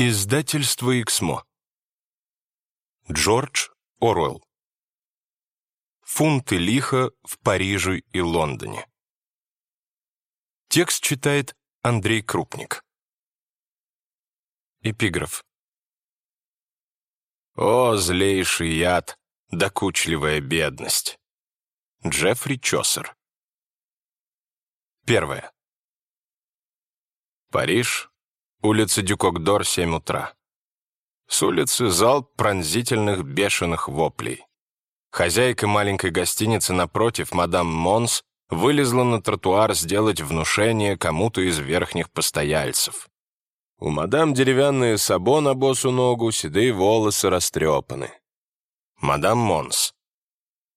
Издательство «Иксмо». Джордж Оруэлл. Фунты лиха в Париже и Лондоне. Текст читает Андрей Крупник. Эпиграф. О, злейший яд, докучливая бедность. Джеффри Чосер. Первое. Париж, улица дю Кок д'Ор, 7 утра. С улицы залп пронзительных бешеных воплей. Хозяйка маленькой гостиницы напротив, мадам Монс, вылезла на тротуар сделать внушение кому-то из верхних постояльцев. У мадам деревянные сабо на босу ногу, седые волосы растрепаны. Мадам Монс.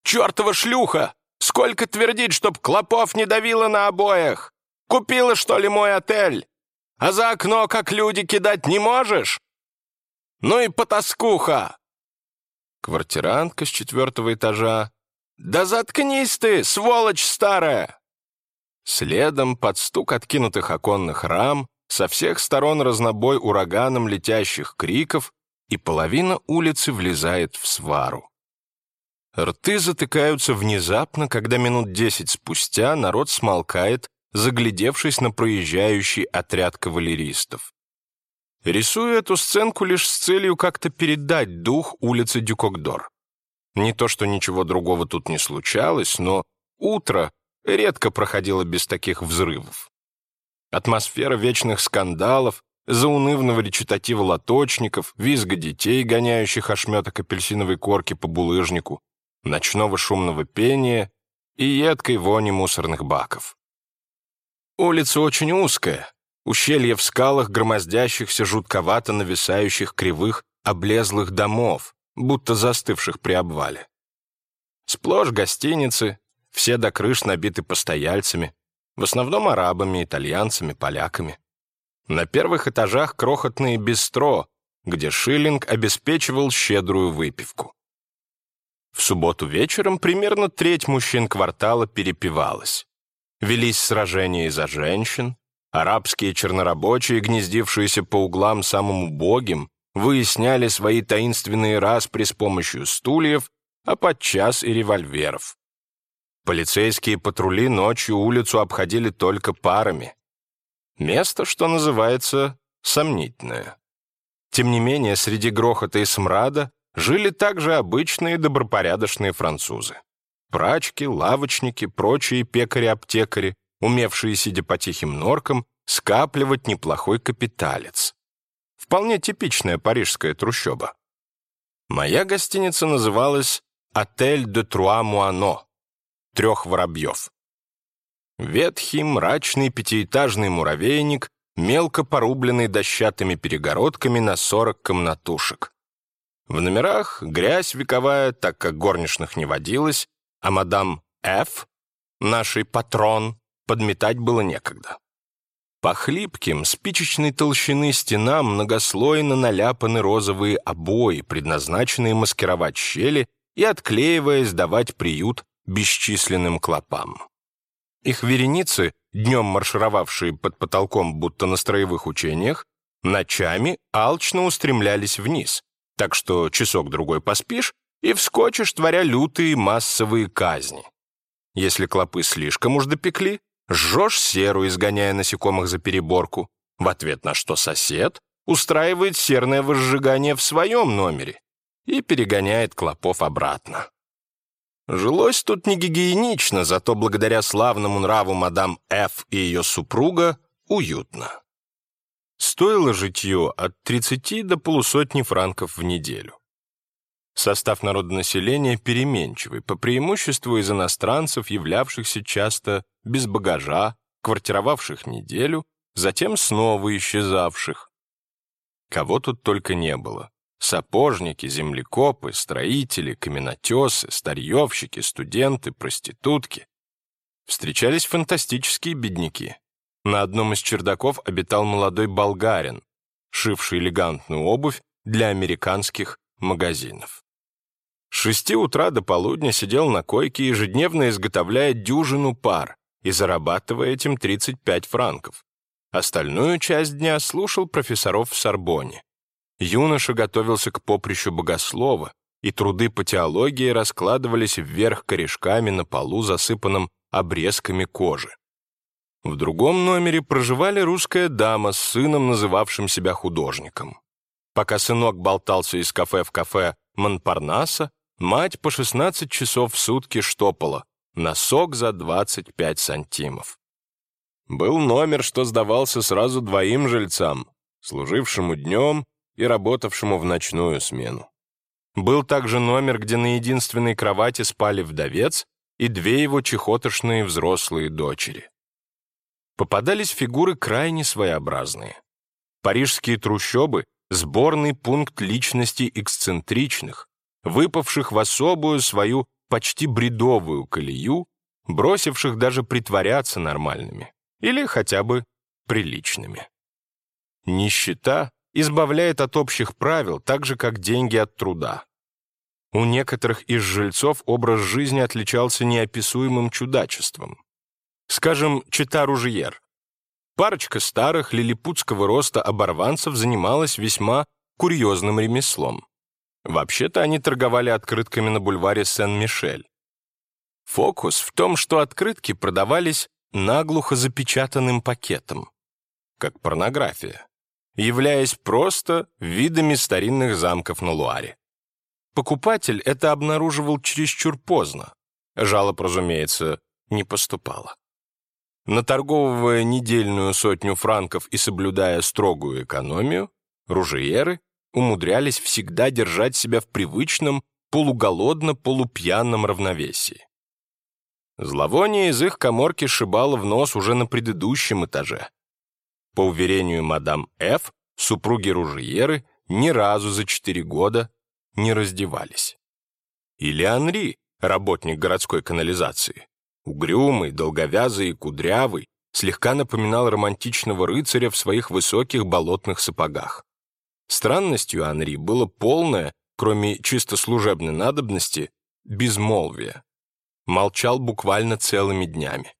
«Чертова шлюха! Сколько твердить, чтоб клопов не давило на обоях! Купила, что ли, мой отель? А за окно, как люди, кидать не можешь? Ну и потаскуха!» Квартирантка с четвертого этажа. «Да заткнись ты, сволочь старая!» Следом под стук откинутых оконных рам со всех сторон разнобой ураганом летящих криков, и половина улицы влезает в свару. Рты затыкаются внезапно, когда минут десять спустя народ смолкает, заглядевшись на проезжающий отряд кавалеристов. Рисую эту сценку лишь с целью как-то передать дух улицы Дюкокдор. Не то, что ничего другого тут не случалось, но утро редко проходило без таких взрывов. Атмосфера вечных скандалов, заунывного речитатива лоточников, визга детей, гоняющих ошметок апельсиновой корки по булыжнику, ночного шумного пения и едкой вони мусорных баков. Улица очень узкая, ущелье в скалах, громоздящихся жутковато нависающих кривых, облезлых домов, будто застывших при обвале. Сплошь гостиницы, все до крыш набиты постояльцами, в основном арабами, итальянцами, поляками. На первых этажах крохотные бистро, где шиллинг обеспечивал щедрую выпивку. В субботу вечером примерно треть мужчин квартала перепивалась. Велись сражения из-за женщин, арабские чернорабочие, гнездившиеся по углам самым убогим, выясняли свои таинственные распри с помощью стульев, а подчас и револьверов. Полицейские патрули ночью улицу обходили только парами. Место, что называется, сомнительное. Тем не менее, среди грохота и смрада жили также обычные добропорядочные французы. Прачки, лавочники, прочие пекари-аптекари, умевшие, сидя по тихим норкам, скапливать неплохой капиталец. Вполне типичная парижская трущоба. Моя гостиница называлась «Отель де Труа Муано», трех воробьев. Ветхий, мрачный пятиэтажный муравейник, мелко порубленный дощатыми перегородками на сорок комнатушек. В номерах грязь вековая, так как горничных не водилось, а мадам Ф, нашей патрон, подметать было некогда. По хлипким, спичечной толщины стенам многослойно наляпаны розовые обои, предназначенные маскировать щели и, отклеиваясь, давать приют бесчисленным клопам. Их вереницы, днем маршировавшие под потолком будто на строевых учениях, ночами алчно устремлялись вниз, так что часок-другой поспишь и вскочишь, творя лютые массовые казни. Если клопы слишком уж допекли, жжешь серу, изгоняя насекомых за переборку, в ответ на что сосед устраивает серное возжигание в своем номере и перегоняет клопов обратно. Жилось тут не гигиенично, зато благодаря славному нраву мадам Ф. и ее супруга уютно. Стоило житье от 30 до полусотни франков в неделю. Состав народонаселения переменчивый, по преимуществу из иностранцев, являвшихся часто без багажа, квартировавших неделю, затем снова исчезавших. Кого тут только не было. Сапожники, землекопы, строители, каменотесы, старьевщики, студенты, проститутки. Встречались фантастические бедняки. На одном из чердаков обитал молодой болгарин, шивший элегантную обувь для американских магазинов. С шести утра до полудня сидел на койке, ежедневно изготовляя дюжину пар и зарабатывая этим 35 франков. Остальную часть дня слушал профессоров в Сорбоне юноша готовился к поприщу богослова, и труды по теологии раскладывались вверх корешками на полу, засыпанном обрезками кожи. В другом номере проживали русская дама с сыном, называвшим себя художником. Пока сынок болтался из кафе в кафе Монпарнаса, мать по 16 часов в сутки штопала, носок за 25 сантимов. Был номер, что сдавался сразу двоим жильцам, служившему днем и работавшему в ночную смену. Был также номер, где на единственной кровати спали вдовец и две его чехотошные взрослые дочери. Попадались фигуры крайне своеобразные. Парижские трущобы — сборный пункт личностей эксцентричных, выпавших в особую свою почти бредовую колею, бросивших даже притворяться нормальными или хотя бы приличными. Нищета избавляет от общих правил, так же, как деньги от труда. У некоторых из жильцов образ жизни отличался неописуемым чудачеством. Скажем, чита Ружьер. Парочка старых лилипутского роста оборванцев занималась весьма курьезным ремеслом. Вообще-то они торговали открытками на бульваре Сен-Мишель. Фокус в том, что открытки продавались наглухо запечатанным пакетом, как порнография являясь просто видами старинных замков на Луаре. Покупатель это обнаруживал чересчур поздно. Жалоб, разумеется, не поступало. Наторговывая недельную сотню франков и соблюдая строгую экономию, ружиеры умудрялись всегда держать себя в привычном, полуголодно-полупьяном равновесии. Зловоние из их коморки шибало в нос уже на предыдущем этаже. По уверению мадам Ф., супруги Ружиеры ни разу за четыре года не раздевались. Или Анри, работник городской канализации, угрюмый, долговязый и кудрявый, слегка напоминал романтичного рыцаря в своих высоких болотных сапогах. Странностью Анри было полное, кроме чисто служебной надобности, безмолвие. Молчал буквально целыми днями.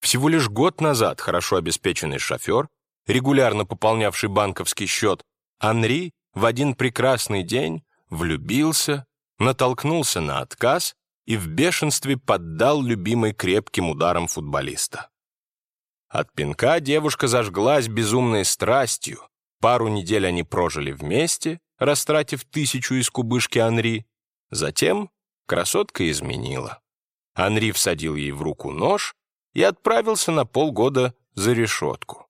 Всего лишь год назад хорошо обеспеченный шофер, регулярно пополнявший банковский счет, Анри в один прекрасный день влюбился, натолкнулся на отказ и в бешенстве поддал любимой крепким ударом футболиста. От пинка девушка зажглась безумной страстью. Пару недель они прожили вместе, растратив тысячу из кубышки Анри. Затем красотка изменила. Анри всадил ей в руку нож и отправился на полгода за решетку.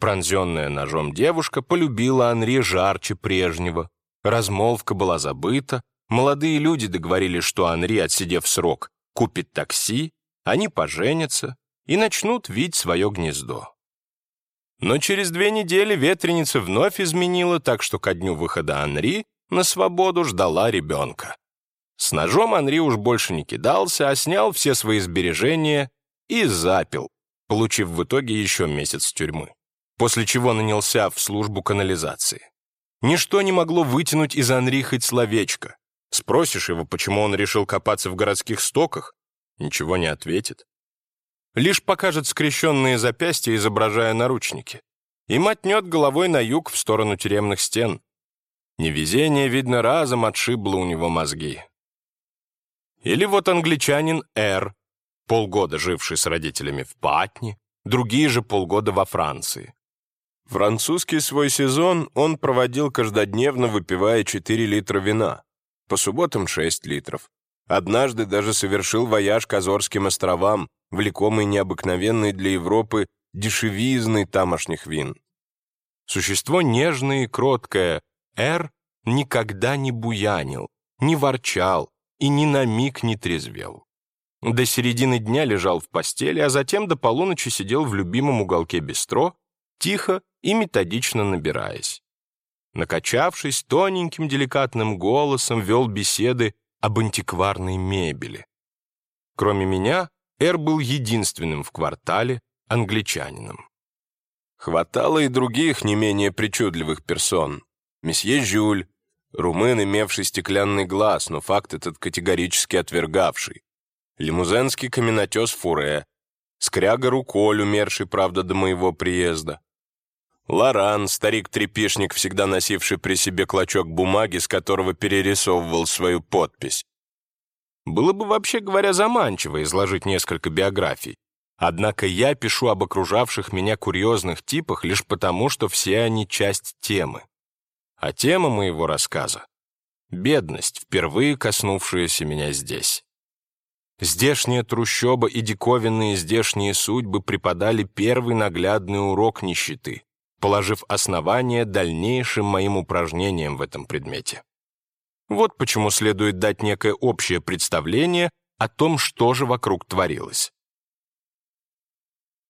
Пронзенная ножом девушка полюбила Анри жарче прежнего. Размолвка была забыта, молодые люди договорились, что Анри, отсидев срок, купит такси, они поженятся и начнут вить свое гнездо. Но через две недели ветреница вновь изменила, так что ко дню выхода Анри на свободу ждала ребенка. С ножом Анри уж больше не кидался, а снял все свои сбережения и запил, получив в итоге еще месяц тюрьмы, после чего нанялся в службу канализации. Ничто не могло вытянуть из Анри хоть словечко. Спросишь его, почему он решил копаться в городских стоках, ничего не ответит. Лишь покажет скрещенные запястья, изображая наручники, и мотнет головой на юг в сторону тюремных стен. Невезение, видно, разом отшибло у него мозги. Или вот англичанин Р, полгода живший с родителями в Патне, другие же полгода во Франции. Французский свой сезон он проводил каждодневно, выпивая 4 литра вина, по субботам 6 литров. Однажды даже совершил вояж к Азорским островам, влекомый необыкновенной для Европы дешевизной тамошних вин. Существо нежное и кроткое, Р никогда не буянил, не ворчал и ни на миг не трезвел. До середины дня лежал в постели, а затем до полуночи сидел в любимом уголке бистро, тихо и методично набираясь. Накачавшись, тоненьким деликатным голосом вел беседы об антикварной мебели. Кроме меня, Эр был единственным в квартале англичанином. Хватало и других не менее причудливых персон. Месье Жюль, румын, имевший стеклянный глаз, но факт этот категорически отвергавший лимузенский каменотес Фуре, скряга Руколь, умерший, правда, до моего приезда. Лоран, старик-трепишник, всегда носивший при себе клочок бумаги, с которого перерисовывал свою подпись. Было бы, вообще говоря, заманчиво изложить несколько биографий. Однако я пишу об окружавших меня курьезных типах лишь потому, что все они часть темы. А тема моего рассказа — бедность, впервые коснувшаяся меня здесь. Здешняя трущоба и диковинные здешние судьбы преподали первый наглядный урок нищеты, положив основание дальнейшим моим упражнениям в этом предмете. Вот почему следует дать некое общее представление о том, что же вокруг творилось.